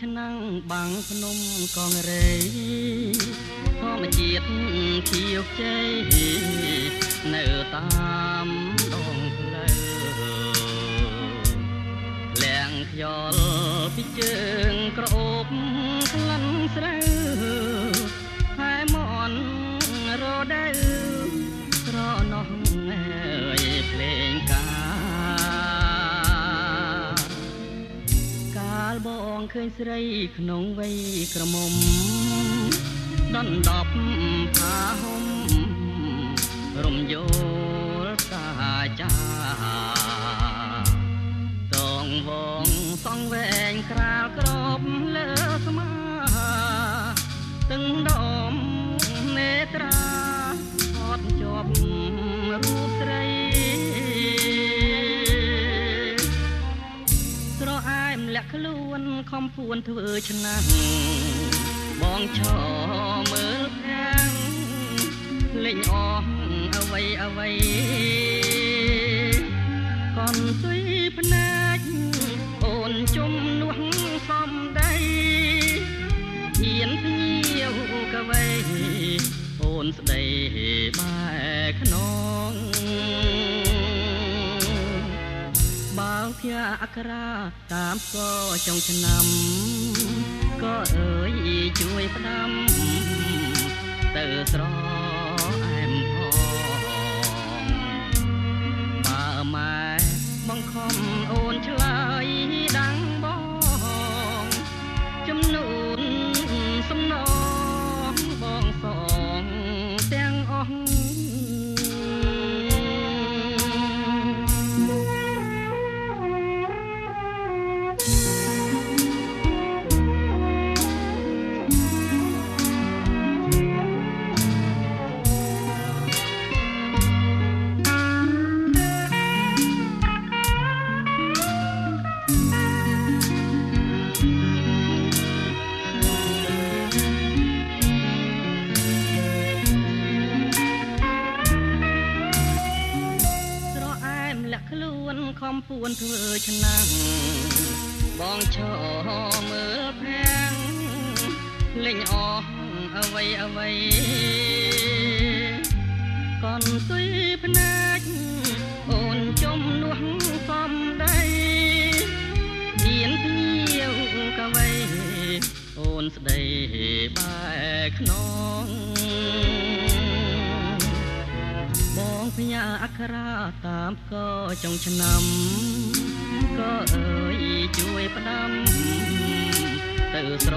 ឆ្នាំងបាំងភ្នំកងរេធម្មជាតិខៀវខ្ចីនៅតាមដងផ្លូវលៀងខ្យល់ពីជើងក្រអូ ងឃើញស្រីក្នុងវ័យក្រមុំដណ្ដប់ផាហុំរំយោលតាចាតងវងសងវែងក្រាលក្របលើស្មាទឹងដម លាក់ខ្លួនខំពួនធ្វើឆ្នាំងបងឈរមើលខាងលេងអស់អ្វីអ្វីកនទុយភ្នែកអូនជំនួសសំដីហ៊ានភ្ញៀវកវៃអូនស្ដីបែខ្នង បើភ្យាអក្រាតាមស្គរចុងឆ្នាំក៏អើយជួយផ្ដាំទៅស្រអែមផងបើម៉ែបង្ខំអូនឆ្លើយ ពួនធ្វើឆ្នាំងបងឈរមើលភាំងលេងអស់អ្វីអ្វីកនទុយភ្នែកអូនចំនួនសំដីហ៊ានភ្ញៀវកវៃអូនស្ដីបែខ្នង បងផ្ញើអក្សរាតាមកចុងឆ្នាំក៏អើយជួយផ្ដាំទៅស្រ